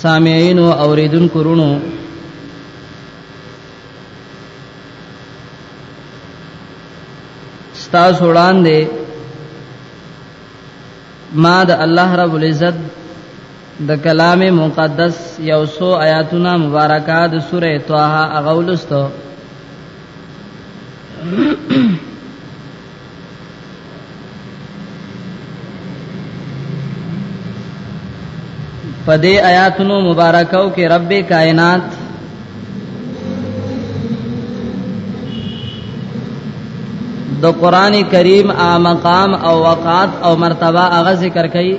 سامعين او اوریدونکو رونو استاد وړاندې ما د الله رب العزت د کلام مقدس یو سو آیاتونه مبارکه د سوره طه اغولستو په دې آیاتونو مبارکو کې رب کائنات د قران کریم ا مقام او وقات او مرتبه هغه ذکر کړي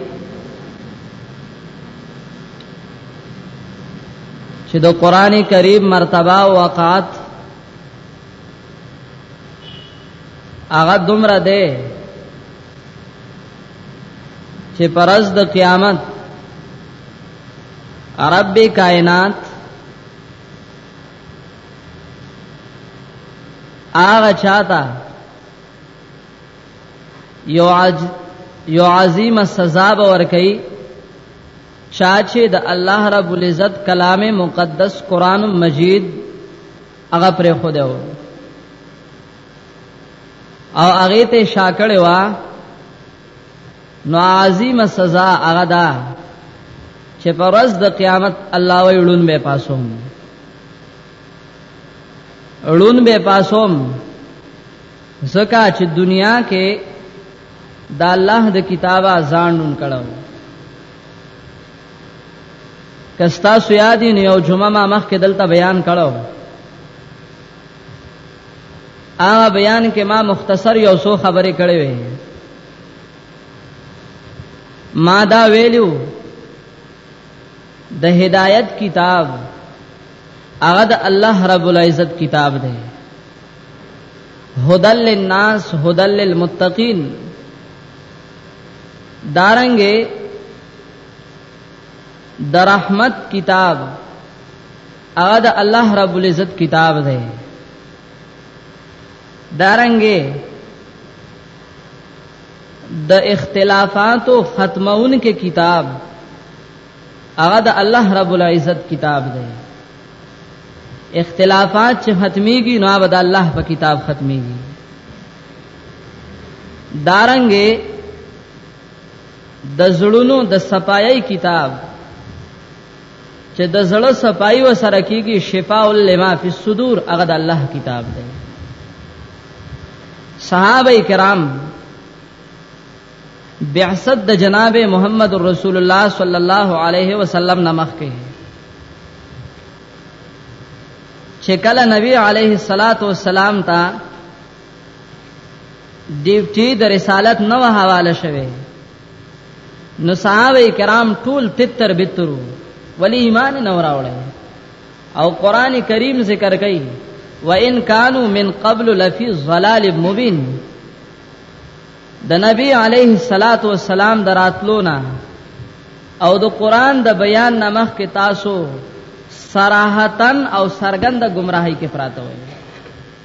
چې د قران کریم مرتبه او وقات هغه دومره ده چې پرز د قیامت رب کائنات هغه چاته یو عج یو عظیمه سزا به ورکړي چا چې د الله رب العزت کلام مقدس قران مجید هغه پر خو دی او هغه ته شاکړې وا نو عظیم سزا هغه ده چې پر ورځ د قیامت الله وی ړون به پاسوم ړون به پاسوم زکا چې دنیا کې د الله د کتابه ځان ړون کړو کستا سو یادی نو یو جمعه ما مخ کې دلته بیان کړو هغه بیان کې ما مختصر یو څو خبرې کړې وې ما دا ویلو د هدایت کتاب هغه د الله رب العزت کتاب دی هدل للناس هدل للمتقین دارنګه د رحمت کتاب هغه د الله رب العزت کتاب دی دارنګه د دا اختلافاتو ختمون کې کتاب هغه د الله رب العزت کتاب دی اختلافات چې ختميږي نو به د الله په کتاب ختميږي دارنګه د زړونو د صفایي کتاب چې د زړه صفایي وسره کیږي شفاء لما فی الصدور هغه د الله کتاب دی صحابه کرام بعثت د جناب محمد رسول الله صلی الله علیه وسلم نمخ کې چې کله نبی علیه الصلاۃ والسلام ته ډیوټي د رسالت نو حواله شوه نو صحابه کرام ټول تتر بترو ولی ایمان نه راوړل او قران کریم ذکر کوي وان كانوا من قبل لفي ضلال مبين د نبی علیه الصلاۃ والسلام دراتلونا او د قران د بیان نمخ کې تاسو صراحتن او سرګند گمراهی کې پراته وي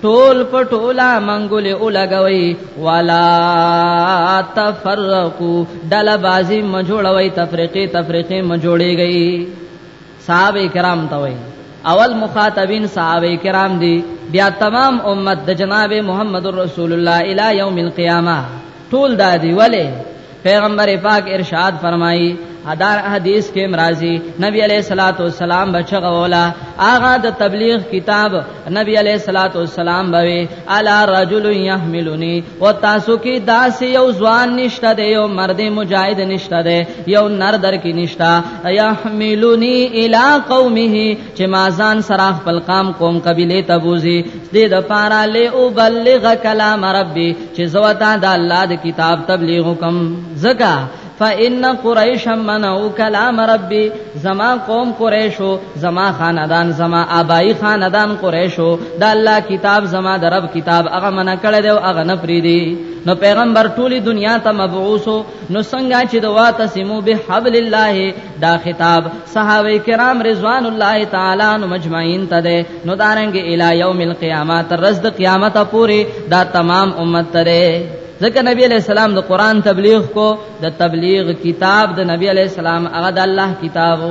ټول په ټولا منګول اولګوي ولا تفرقوا دل بازي مجوړوي تفریقې تفریقې مجوړيږي صاحب کرام ته وي اول مخاطبین صحابه کرام دي بیا تمام امت د جناب محمد رسول الله الی یوم القیامه ټول دادی ولی پیغمبر پاک ارشاد فرمایي ادار حدیث کې مرাজি نبی علیہ الصلات والسلام بچغه ولا اغا د تبلیغ کتاب نبی علیہ الصلات والسلام بوي الا رجل يحملني او تاسو کې داس یو ځوان نشته دی یو مرد مجاهد نشته دی یو نر در کې نشته يحملني الى قومه چې ما ځان سره خپل قام قوم قبيله ته بوزي دې د پارا له او بلغ کلام ربي چې زوتا د الله د کتاب تبلیغ کوم زکه فإن قريش منعوا كلام ربي زما قوم قريشو زما خاندان زما آبائی خاندان قريشو دا الله کتاب زما د رب کتاب هغه منع کړی دی او هغه نه پریدي نو پیغمبر ټولی دنیا ته مبعوث نو څنګه چې دوا تسمو بحبل الله دا خطاب صحابه کرام رضوان الله تعالی عنهم مجمعین ته ده نو دارنګ الی یوم القیامه تر رز د قیامت پورې دا تمام امت ته ده ځکه نبی علیہ السلام د قران تبلیغ کو د تبلیغ کتاب د نبی علیہ السلام هغه د الله کتاب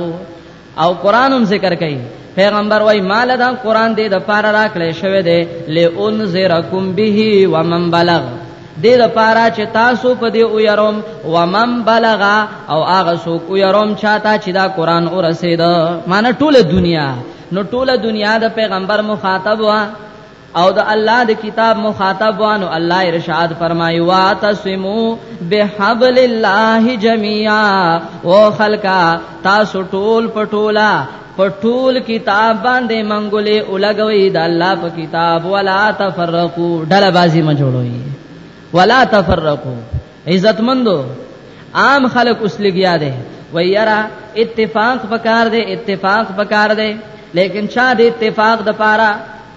او قران هم ذکر کړي پیغمبر وای مال دا قران دې د پاره راکړې شوی دی لئن ذرکم به ومن بلغ دې د پاره چې تاسو په دې او يروم ومم بلغا او هغه څوک او يروم چاته چې دا قران ورسېد معنی ټوله دنیا نو ټوله دنیا د پیغمبر مخاطب وا او د الله د کتاب مخاطب وانو الله ارشاد فرمایي وا تسمو بحبل الله جميعا او خلقا تاسو ټول پټولا په ټول کتاب باندې منګولې اولګوي د الله په کتاب ولا تفرقو ډله بازی ما جوړوي ولا تفرقو عزتمندو عام خلک اوس لګیا دي ویرا اتفاق پکار دے اتفاق پکار دے لیکن چا دے اتفاق د پاره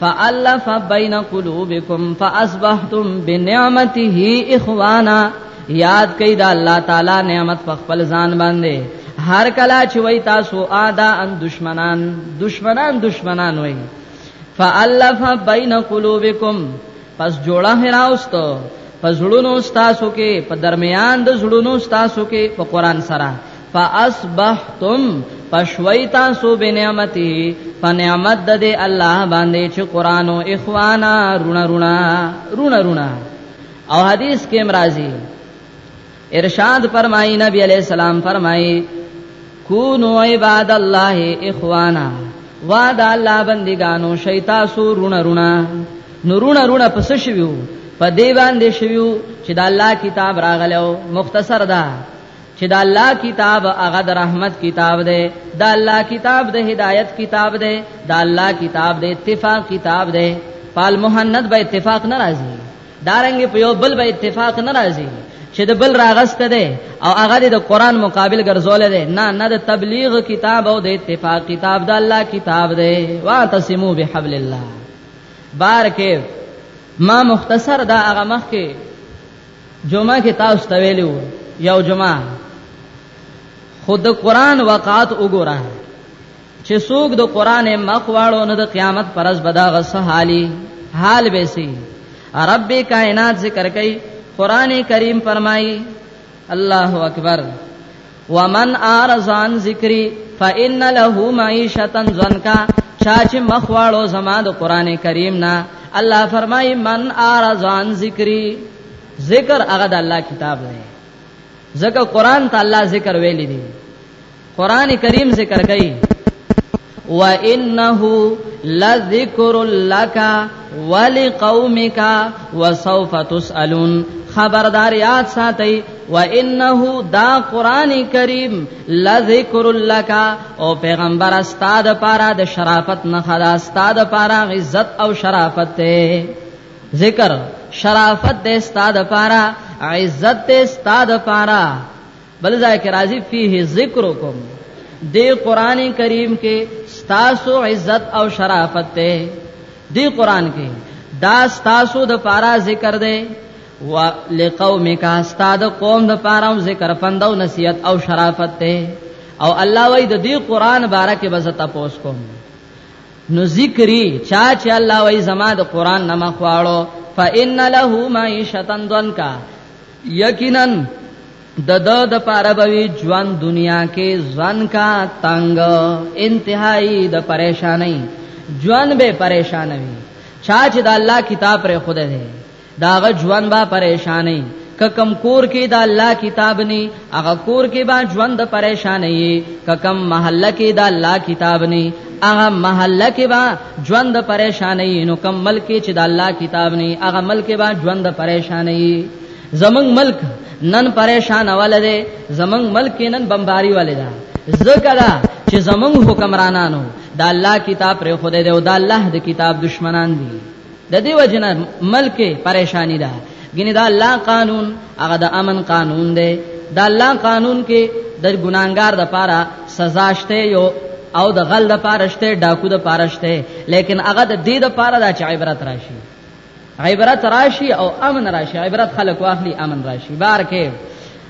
فالف بین قلوبکم فاصبحتم بنعمته اخوانا یاد کئ دا الله تعالی نعمت په خپل ځان باندې هر کلا چې وای تاسو ادا ان دشمنان دشمنان دشمنان وای فالف بین قلوبکم پس جوړه هراوست پزړونو تاسو کې په درمیان د زړونو تاسو کې په قران سره فاصبحتم پشوي تاسو به نعمتي په نعمت د دې الله باندې چې قران او اخوانا رونا رونا رونا رونا او حدیث کې مرাজি ارشاد فرمایي نبی علیہ السلام فرمایي کونو عباد الله اخوانا وا د الله بندګانو شیتا سو رونه رونه نورونه رونه پس شویو په دی باندې شویو چې د الله کتاب راغلو مختصر ده چې د الله کتاب هغه د رحمت کتاب دی د الله کتاب د هدایت کتاب دی د الله کتاب د اتفاق کتاب دی پال مهند به اتفاق ناراضي دارنګ په یو بل به اتفاق نه راځي چې د بل راغسته ده او هغه د قران مقابل ګرځول ده نه نه د تبلیغ کتاب او د اتفاق کتاب د الله کتاب ده واعتصمو بحبل الله بار کې ما مختصر دا هغه مخ کې جمعه کې تاسو ته ویلو یو جمعه خود قران وقات وګورئ چې څوک د قران مخ واړو نو د قیامت پرز بداغه سهالي حال به سي رب کائنات ذکر کوي قران کریم فرمایي الله اکبر ومن ارزان ذکری فان له معیشتا ضنکا چا چې مخ واړو زما د قران کریم نه الله فرمایي من ارزان ذکری ذکر هغه د الله کتاب دی ځکه قران ته الله ذکر ویلی دی قران کریم ذکر کوي وانه لذکر لک ولقومک وسوف تسالون خبردار یاد ساتي وانه دا قران کریم لذکر لک او پیغمبر استاد پارا د شرافت نه خدا استاد پارا عزت او شرافت ته ذکر شرافت د استاد پارا عزت د استاد پارا بل ځای کې راځي فيه ذکرکم دی قران کریم کې ستاسو عزت او شرافت ته دی قران کې دا ستاسو د پارا ذکر دی و لقومک استاد قوم د پاره ذکر پند او نصیحت او شرافت ته او الله وای د دې قران باره کې بز تاسو کوم نو ذکری چا چې الله وای زما د قران نما خواړو فإن له معيشة ضنکا یقینا د د د پاره به ژوند دنیا کې ځان کا تنگ انتهایی د پریشانای ژوند به پریشان وي چا چې د الله کتاب پر خوده دی داغه ژوند به پریشانای ککم کور کې د الله کتاب نه هغه کور کې به ژوند پریشانای ککم محله کې د الله کتاب نه هغه محله کې با ژوند پریشانې نو کم ملک چې د الله کتاب نه هغه ملک با ژوند پریشانې زمنګ ملک نن پریشان ولده زمنګ ملک نن بمباری ولده زکه دا چې زمنګ حکمرانانو د الله کتاب پر خوده دی او د الله د کتاب دشمنان دي د دې وجنه ملک پریشانی ده ګینه دا الله قانون هغه د امن قانون دی دا الله قانون کې د ګناګار د پاره سزا شته یو او د غل د پاره شته ډاکو د پاره شته لیکن هغه د دې د پاره د عبرت راشي عبرت راشي او امن راشي عبرت خلق واخلي امن راشي بار کې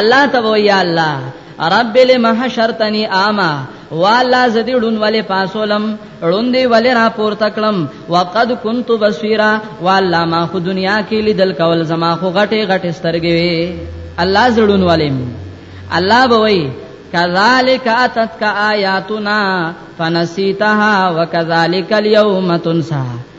الله ته وای یا الله رب لم حشرتنی اعما والا زدی ډون والے پاسولم ډون دی والے را پور تکلم وقد كنت بصيرا والا ما خو دنیا کې لیدل کول زما خو غټه غټه سترګې وي الله زړون والے الله بوي کذالک اتتک آیاتنا فنسیتها وکذالک اليوم تنسا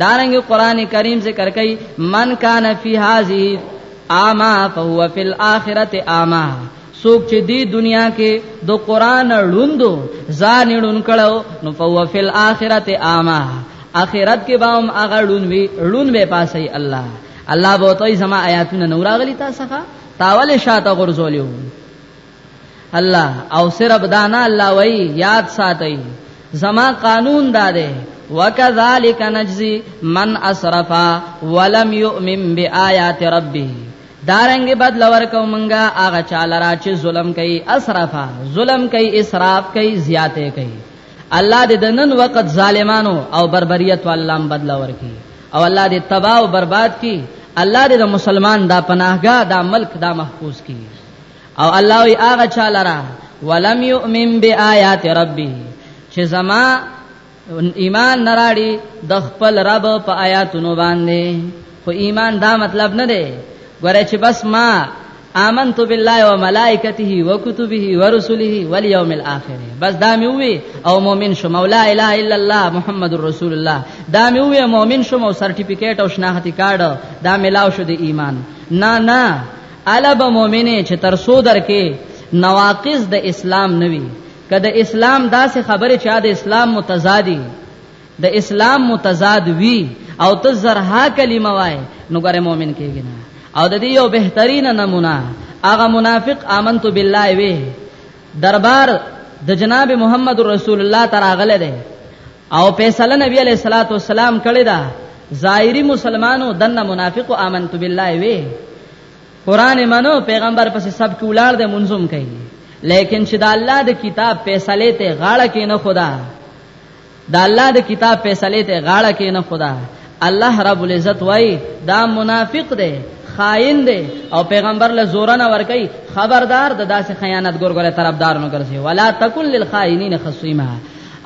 دارنګ قران کریم ذکر کوي من کان فی هذه اما فهو فی الاخره اما سوک چې دی دنیا کې د قران ړوندو ځان ړوند کړو نو فهو فی الاخره اما اخرت کې به هم هغه ړوند وي ړوند به پاسي الله الله به توي سما آیاتونه نوراغلی تاسو ښا تاول شاته غرزولیو الله او صرف دانا الله وای یاد ساتي زما قانون داده وکذالک نجزی من اسرفا ولم یؤمن بیاات ربه دارنګ بدل ورکو منګه هغه چاله را چې ظلم کوي اسرفا ظلم کوي اسراف کوي زیاته کوي الله دې د نن وخت ظالمانو او بربریت والله بدل ورکي او الله دې تباہ او برباد کړي الله دې د مسلمان دا پناهګاه دا ملک دا محفوظ کړي او الله وی هغه چا لرا ولم یؤمن بیاات ربی چې زما ایمان نراړي د خپل رب په آیاتونو باندې خو ایمان دا مطلب نه دی ګوره چې بس ما آمنت بالله و ملائکته و کتبه و رسله والیوم الاخر بس دا مې وی او مؤمن شو مولا اله الا الله محمد رسول الله دا مې وی مؤمن شو مو سرټیفیکیټ او شناختی کارت دا ملاو شو د ایمان نه نه الا به مؤمنه چې تر سو درکې نواقص د اسلام نوي کله اسلام داسې خبره چې د اسلام متضادي د اسلام متضاد وی او ته زرها کلمه وای نو ګره مؤمن کېږي نه او د دې یو بهترین نمونه هغه منافق امنت بالله وی دربار د جناب محمد رسول الله تراغله ده او فیصله نبی علیہ الصلوۃ والسلام کړی دا ظاهری مسلمانو دنه منافق امنت بالله وی قران منو پیغمبر پس سب کې ولار د منظم کوي لیکن چې د الله د کتاب فیصله ته غاړه کې نه خدا د الله د کتاب فیصله ته غاړه کې نه خدا الله رب العزت وای دا منافق دی خائن دی او پیغمبر له زور نه ور کوي خبردار د داسې خیانت ګورګره طرفدار نه ګرځي ولا تکل للخائنین خصیما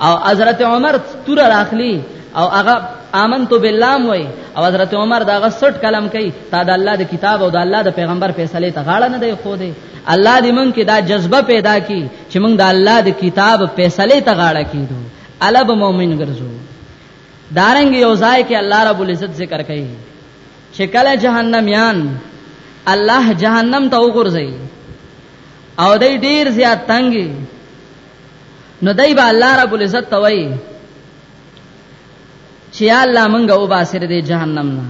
او حضرت عمر تور راخلی او هغه امنت بالله وای او حضرت عمر دا غسټ کلم کوي تا د الله د کتاب او د الله د پیغمبر فیصله ته غاړه نه دی خو دی الله دې مونږ کې دا جذبه پیدا کړي چې مونږ د الله د کتاب فیصله ته غاړه کیدو الب مؤمن ګرځو دارنګ یو ځای کې الله رب العزت ذکر کوي چې کله جهنم یان الله جهنم ته وګرځي او دې ډیر زیات تنګي نو دای با الله رب العزت توي چې یا الله مونږه او باسر دې جهنم نه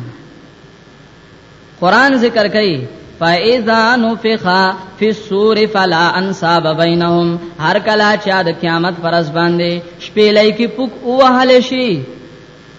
قران ذکر کوي فاذا نفخ فی السور فلا انصاب بینهم هر کلا چې د قیامت پرز باندې شپې لای کی پوک اوهل شي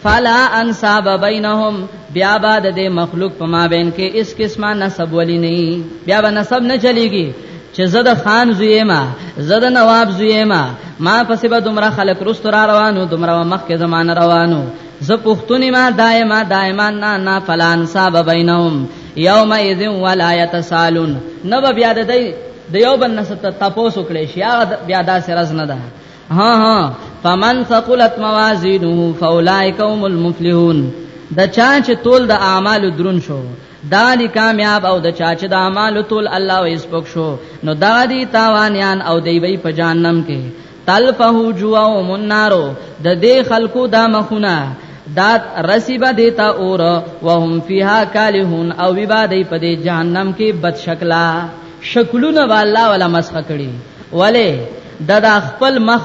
فلا انصاب بینهم بیا با د دې مخلوق په مابین کې اس قسمه نسب ولی نه بیا به نسب نه چلیږي چې زه د خان زوی ما زه د نواب زوی ما ما پسې به دومره خلک رست را روانو دومره مخکې زمانه روانو زه پښتوني ما دایما دایما نه نه فلا انصاب بینهم یوم اذ ولا یتسالون نو بیا د دې د یو بل نسب ته تاسو کړی شي بیا دا سرز نه ده ها ها فمن ثقلت موازینه فاولائک هم المفلحون د چا چې تول د اعمالو درون شو دا دی کامیاب او د چا چې د اعمالو تول الله وې سپک شو نو دا دی تاوانیان او دی وی په جهنم کې تلفه جوا منارو د دې خلکو دا مخونه دات رسیبا دیتا اور وهم فیها کالهون او وبا دی په دې جهنم کې بد شکلا شکلونه والله ولا مسخ کړي ولی دا د خپل مخ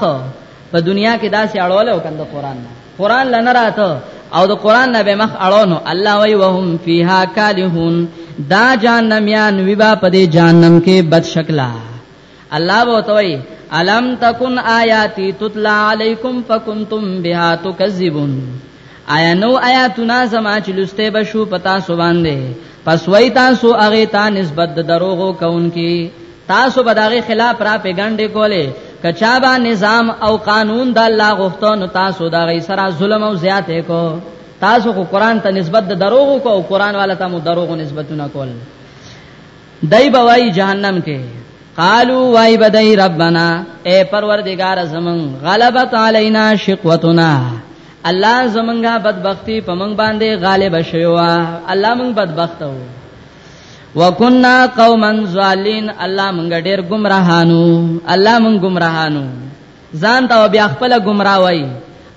په دنیا کې داسې اړول او کند قران قران لنه راته او د قران نه به مخ اړونو الله وی وهم فیها کالهون دا جانمیان وبا په دې جانم کې بد شکلا الله وو توي الم تکن آیاتی تتلا علیکم فکنتم بها تکذبون آیا نو آیاتونه زما چې لسته بشو پتا سو باندې پس وای تاسو هغه ته نسبت د دروغو کوونکی تاسو به دغه خلاف را پیګنډې کولې کچا با نظام او قانون د الله غوښتو نو تاسو دغه سره ظلم او زیاته کو تاسو خو قران ته نسبت د دروغو کو او قران والا ته مو دروغو نسبتونه کول دای بوای جهنم کې قالو وای بدای ربنا اے پروردگار زمون غلبت علینا شقوتنا الله زمونږه بدبختی په مونږ باندې غالب شوی وا الله مونږ بدبخت وو وکنا قوما ظالین الله مونږ ډیر گمراهانو الله مونږ گمراهانو ځان ته بیا خپل گمراه وای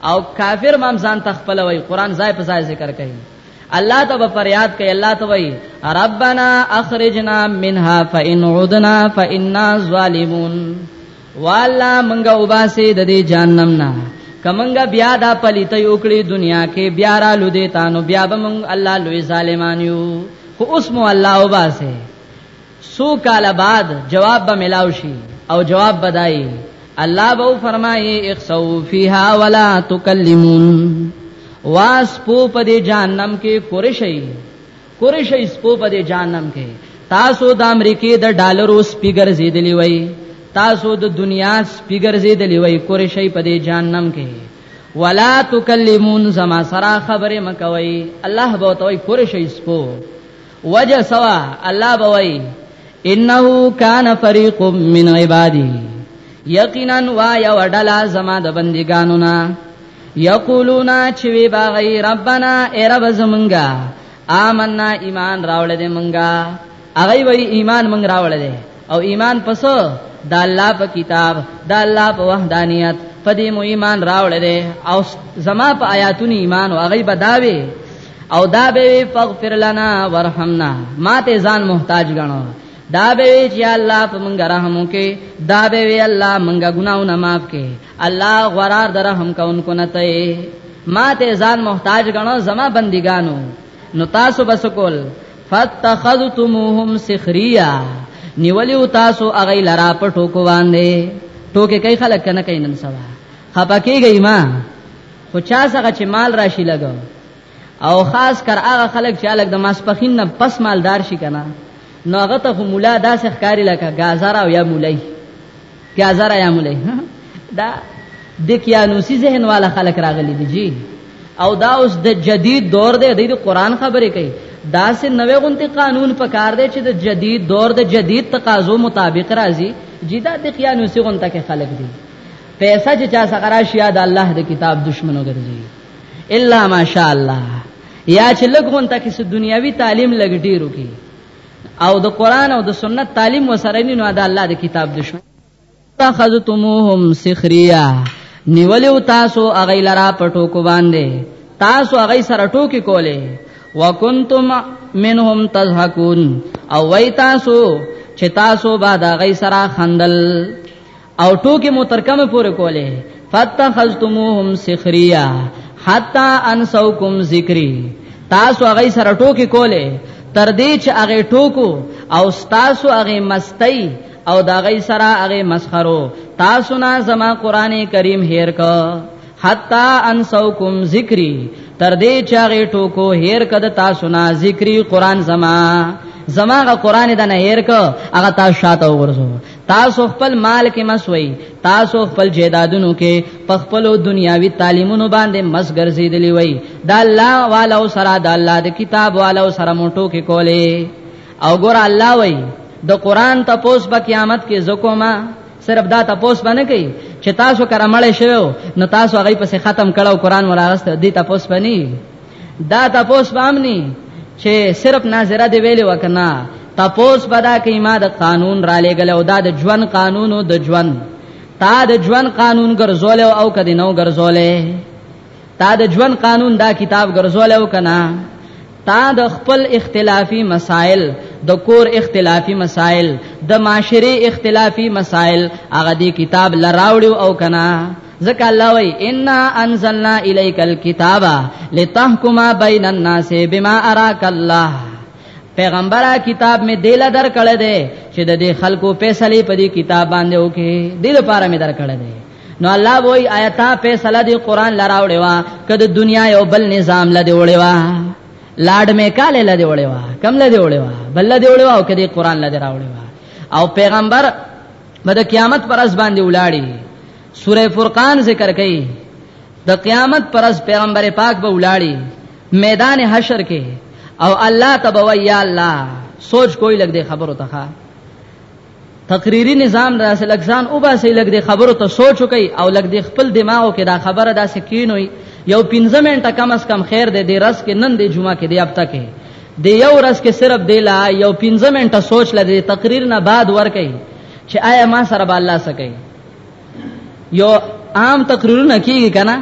او کافر مام ځان ته خپل وای قران ځای په ځای ذکر کوي الله ته په فریاد کوي الله ته وای ربنا اخرجنا منها فإن عدنا فإنا ظالمون والا منګه وباسي د دې جهنم نه کمنګه بیا دا پلیته یو کړی دنیا کې بیا را لودې تانو بیا به مونږ الله لوی ظالمان یو خو اوس مو الله وباسي سو کال بعد جواب به ملاو شي او جواب بدای الله به فرمایي اخسو فیها ولا تکلمون واس پو په دې جهنم کې کورشي کورشي سپو په دې جهنم کې تاسو د امریکې د ډالرو سپیګر زیدلی وای تاسو د دنیا سپیګر زیدلی وای کورشي په دې جهنم کې ولا تکلمون زما سرا خبره مکوي الله به توي کورشي سپو وجه سوا الله بوي انه کان فریق من عبادی یقینا وا یو ډلا زما د بندګانو نا یقولون چې وی باغی ربنا ای رب زمونږه آمنا ایمان راوړل دې مونږه هغه وی ایمان مونږ راوړل دې او ایمان پسو د الله په کتاب د الله په وحدانیت په دې مو ایمان راوړل دې او زما په آیاتونو ایمان او هغه بداوي او دا به وی فغفر لنا ورحمنا ما ته ځان محتاج غنو دا به وی چې الله په مونږ رحم وکي دا به وی الله مونږه ګناونه معاف کړي الله غرار در رحم کوونکو نه ته ما ته ځان محتاج غنو زما بندګانو نو تاسو بس کول فتخذتموهم سخریا نیولیو تاسو اغه لرا په ټوکو باندې ټوکې کوي خلک کنه کوي نن سبا خپکیږي ما خو چا څنګه چې مال راشي لګو او خاص کر هغه خلک چې الګ د ماسپخین نه پس مالدار شي کنه نو هغه ته مولا داسې ښکاری لکه گازار او یا مولای پیازار یا مولای دا د کیانوسی ذهن والا خلک راغلي دي جی او دا اوس د جدید دور دی د قرآن خبرې کوي دا سه نوې غونتی قانون په کار دی چې د جدید دور د جدید تقاضو مطابق راځي جدا د قیانوسی غونته کې خلک دي پیسې چې چا څنګه راشي یا د الله د کتاب دشمنو ګرځي الا ماشاء الله یا چې لګون ته کې دنیاوی تعلیم لګ ډیرو کې او د قران او د سنت تعلیم وسره نه نو د الله د کتاب دشمن تخذتموهم سخریا نیولیو تاسو اغه لرا پټو کو باندې تاسو اغه سره ټوکی کوله وکنتم منهم تضحكون او وای تاسو چې تاسو بعد اغه سره خندل او ټوکې مو تر کومه پورې کولې فتخذتموهم سخریا حتا انسوکم ذکری تاسو هغه سره ټوکې کولې تر دې چې هغه ټوکو او تاسو هغه مستۍ او دا غي سره هغه مسخرو تاسو نه زما قران کریم هیر کو حتا انسوکم ذکری تر دې چې هغه ټوکو هیر کد تاسو نه ذکری قران زما زماغه قران د نه هیر کو هغه تاسو شاته ورزو تاسو خپل مال کې مسوي تاسو خپل جیدادونو کې په خپل دنیاوي تعلیمونو باندې مس ګرځیدلی وي دا الله والو سره دا الله د کتاب والو سره موټو کې کولې او ګور الله وي د قران ته پوس په قیامت کې زکوما صرف دا ته پوس باندې کوي چې تاسو کرامل شوو نو تاسو هغه پسې ختم کړو قران ولاغست دي ته پوس باندې دا تاسو باندې چې صرف ناظره دی ویلې وکنا تاسو بدا کې ما د قانون را لګل او دا د ژوند قانون او د ژوند تا د ژوند قانون ګرځول او کدی نو ګرځول تا د ژوند قانون دا کتاب ګرځول او کنا تا د خپل اختلافي مسائل د کور اختلافي مسائل د معاشري اختلافي مسائل هغه دی کتاب لراوړو او کنا ذکا الله وی ان انزلنا الیک الكتاب لتحکم بین الناس بما اراک الله پیغمبره کتاب می دیل در کړه دے چې د دې خلکو فیصله په دې کتاب باندې وکي دې لپاره می در کړه دے نو الله وای آیتا فیصله دی قران لراوړې وا کده دنیا یو بل نظام لدی وړې وا لاډ می کال لدی وړې وا کم لدی وړې وا بل لدی وړې وا او کدی قران لدی راوړې وا او پیغمبر به د قیامت پر ورځ باندې ولاړی سوره فرقان ذکر کړي د قیامت پر ورځ پیغمبر پاک به ولاړی میدان حشر کې او الله تبوي یا الله سوچ کوی لګ دې خبرو ته تقریری نظام داسې لګزان او باسي لګ دې خبرو ته سوچ کوي او لګ دې خپل دماغو کې دا خبره داسې کینوي یو 15 منټه کم اس کم خیر دې دې رس کې نن دې جمعه کې دې اب تک دی یو ورځ کې صرف دی لا یو 15 منټه سوچ لدی تقریر نه بعد ور کوي چې آیا ما سره به الله سکے یو عام تقریرونه کیږي کنه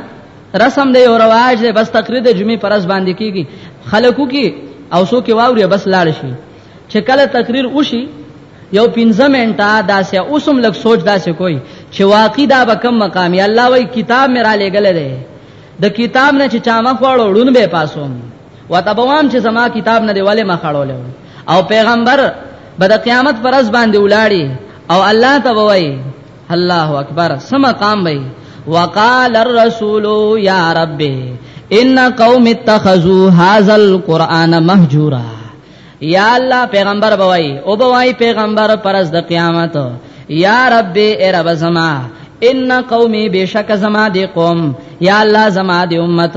رسم دی او رواج دی بس تقریر د جمعې پرز باندې کیږي خلکو کې او سو کې واوري بس لاړ شي چې کله تقریر وشي یو 15 منټه داسې اوسم لګ سوچ داسې کوي چې واقعي دا به کم مقام یا الله وای کتاب میرا لګل دی د کتاب نه چې چا مخ وړو ړون به پاسوم وتبوام چې زما کتاب نه دی ولې ما خړول او پیغمبر به د قیامت پر ورځ باندې ولاړی او الله ته وایي الله اکبر سم مقام وي وقال الرسول یا رب ان قوم اتخذوا هذا القران مهجورا یا الله پیغمبر بوای او بوای پیغمبر پرز د قیامت یا رب ای رب زما ان قومي بشک زما دی قوم یا الله زما دی امت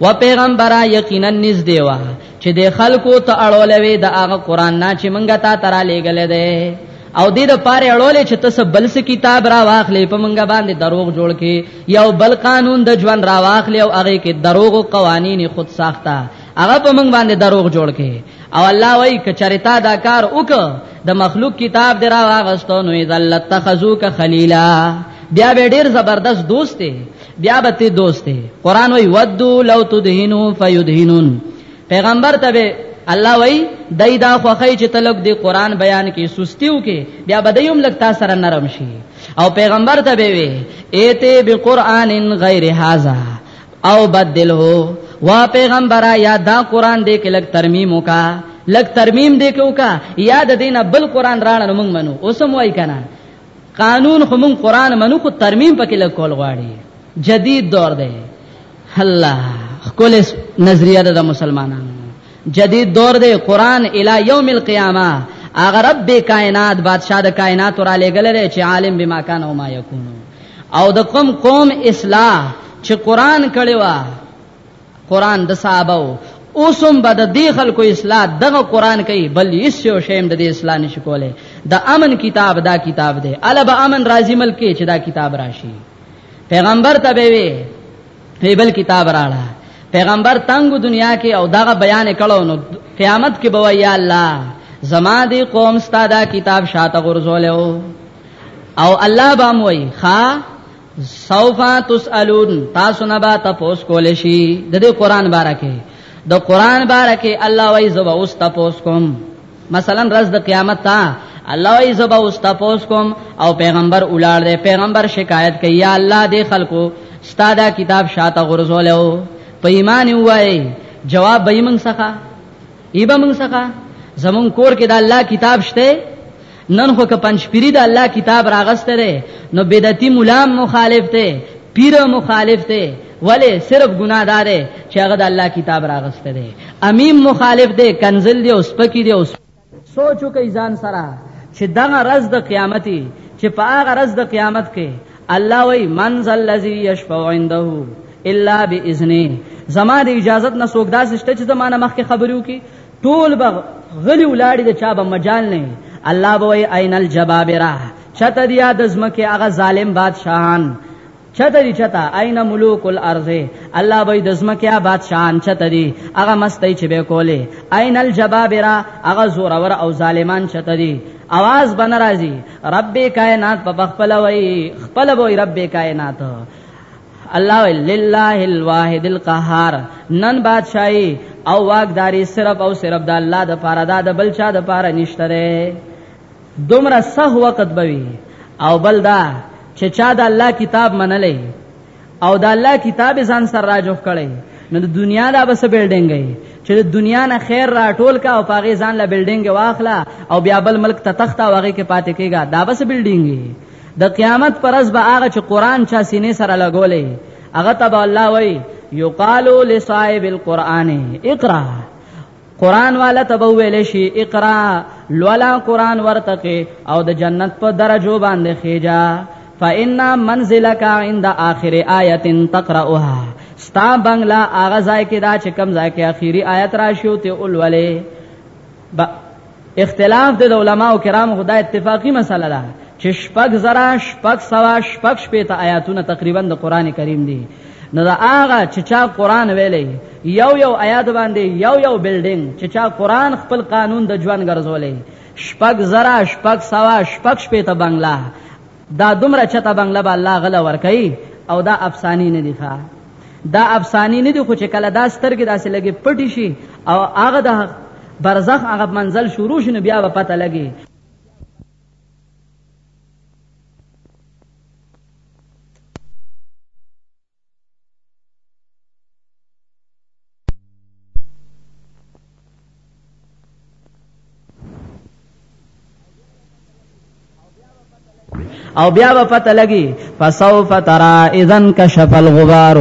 و پیغمبره یقینا نږدې وه چې د خلکو ته اړولوي د هغه قران نه چې مونږه تا ترا لېګل دی او دې د پاره اړولې چې تاسو بل څه کتاب را واخلې په مونږه باندې دروغ جوړ کې یو بل قانون د ژوند را واخلې او هغه کې دروغ او قوانینی خود ساخته هغه په مونږ باندې دروغ جوړ کې او الله وای کچریتا دا کار وک د مخلوق کتاب درا واغستو نو ذلت تخذوک خلیلا بیا به ډیر زبردست دوست دی بیا به ته دوست دی قران وای ودو لو تدهنو فیدهنون پیغمبر ته به الله وای دای دا خوخی چې تلک دی قران بیان کې سستیو کې بیا به دیم لک تاسو سره نرم شي او پیغمبر ته به وی ایته بقران غیر هاذا او بدله وا پیغمبره یا دا قران دې کې لک ترمیم وکا لک ترمیم دې کې وکا یا د دینه بل قران راړنه مونږ منو اوسم وای کنه قانون خو مون قران منو خو ترمیم پکې لکول غواړي جدید دور دی الله خپل نظریه ده مسلمانانو جدید دور دی قران الی یوم القیامه اگر رب کائنات بادشاہ د کائنات را لګل لري چې عالم بما کان او ما یکون او د قوم قوم اصلاح چې قران کړي وا قران د صحابه او اوسم به د دې خلکو اصلاح دغه قران کوي بل هیڅ یو شیم د دې اصلاح نشي کوله د امن کتاب دا کتاب دی الا به امن راضی ملک کې چې دا کتاب راشي پیغمبر ته به وی بل کتاب راړه پیغمبر تنگ دنیا کې او دغه بیان کړو نو قیامت کې به یا الله زما دی قوم ستاده کتاب شاته غرزول او الله بام وای خا سوف تسالون تاسو نه با تاسو کول شي د دې قران بارکه د قران بارکه الله وای زو اوس تاسو کوم مثلا رز د قیامت تا الله وای زو اوس تاسو کوم او پیغمبر اولاد دی پیغمبر شکایت کوي یا الله دې خلکو ستاده کتاب شاته غرزولیو په ایمان وای جواب به یې موږ څخه ایبه موږ څخه زمون کور کې د الله کتاب شته نن خو که پنځپيري د الله کتاب راغسته دی نو بدعتي مولا مخالف دی پیر مخالف دی ولی صرف ګناه دار چې هغه د الله کتاب راغسته دی امیم مخالف دی کنزل دی او سپکی دی او سوچ وکي ځان سره چې دغه رز د قیامتي چې په هغه رز د قیامت کې الله وای منزل الذي يشفع عنده الا باذنه زما د اجازت نه سوګ داسې شته چې زمانه مخکې خبرو کې ټول به غلی ولاړی د چا به مجال نه الله به وای عین الجبابره چته دیا د زمکه هغه ظالم بادشاہان چته دي چته اين ملوک الارض الله به د زمکه بادشاہان چته دي هغه مستي چې به کوله اين الجبابره هغه زور اور او ظالمان چته دي आवाज بن راځي رب کائنات په خپل وای خپل وای رب کائنات الله وی لله الواحد القهار نن بادشاہي او واقداري صرف او صرف د الله د پاره دا د بل چا د پاره نشته ده دومره سه وخت بوي او بل دا چې چا د الله کتاب منلې او د الله کتاب ځان سره راجوخ کړي نو د دنیا دا بس بلډینګ چې د دنیا نه خیر را ټول کا او پاغه ځان له بلډینګ واخلا او بیا بل ملک ته تخته واغې کې پاتې کېږي دا بس بلډینګ د قیامت پر ورځ به هغه چې قران چا سینې سره لګولې هغه ته به الله وایي یقالو لصائب القرآن اقرا قران والا ته ویل شي اقرا لولا قران ورتقي او د جنت په درجو باندې خېجا فإن منزلك عند آخر آية تقرأها ستا بنگلا آغا ځای کې دا چې کم ځای کې اخیری آیت راشیو ته اولولې با اختلاف د علماء کرام خدای اتفاقی مسله ده چې شپږ زرا شپږ سوا شپږ شپې ته آیاتونه تقریبا د قران کریم دي نو دا هغه چې چا قران ویلې یو یو آیات باندې یو یو بلډینګ چې چا قران خپل قانون د ژوند ګرځولې شپږ زرا شپږ سوا شپږ شپې ته بنگلا دا دومره چته بنگله به الله غلا ورکي او دا افسانی نه دی ښا دا افسانی نه دی خو چې کله دا سترګې داسې لګي پټي شي او هغه د برزخ هغه منزل شروع شنه بیا به پته لګي او بیا به پته لګي فسوف ترى اذا كشف الغبار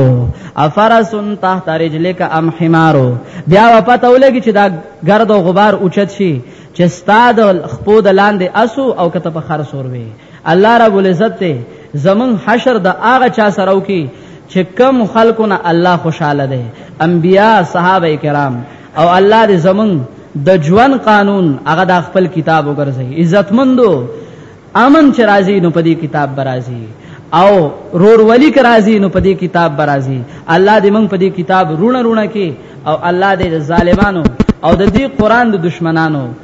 افرس تحت رجلك ام حمار بیا به پته ولګي چې دا ګرد او غبار اوچت شي چې ستاد خپو د لاندې اسو او کته په خر سور وي الله رب العزت ته زمون حشر د هغه چا سره وکي چې کم خلقونه الله خوشاله دي انبیا صحابه کرام او الله دې زمون د ژوند قانون هغه د خپل کتاب وګرځي عزتمندو امن چې راځي نو په دې کتاب برازي او رور ولی که راځي نو په دې کتاب برازي الله دې موږ په دې کتاب رونه رونه کې او الله دې ظالمانو او د دې قران د دشمنانو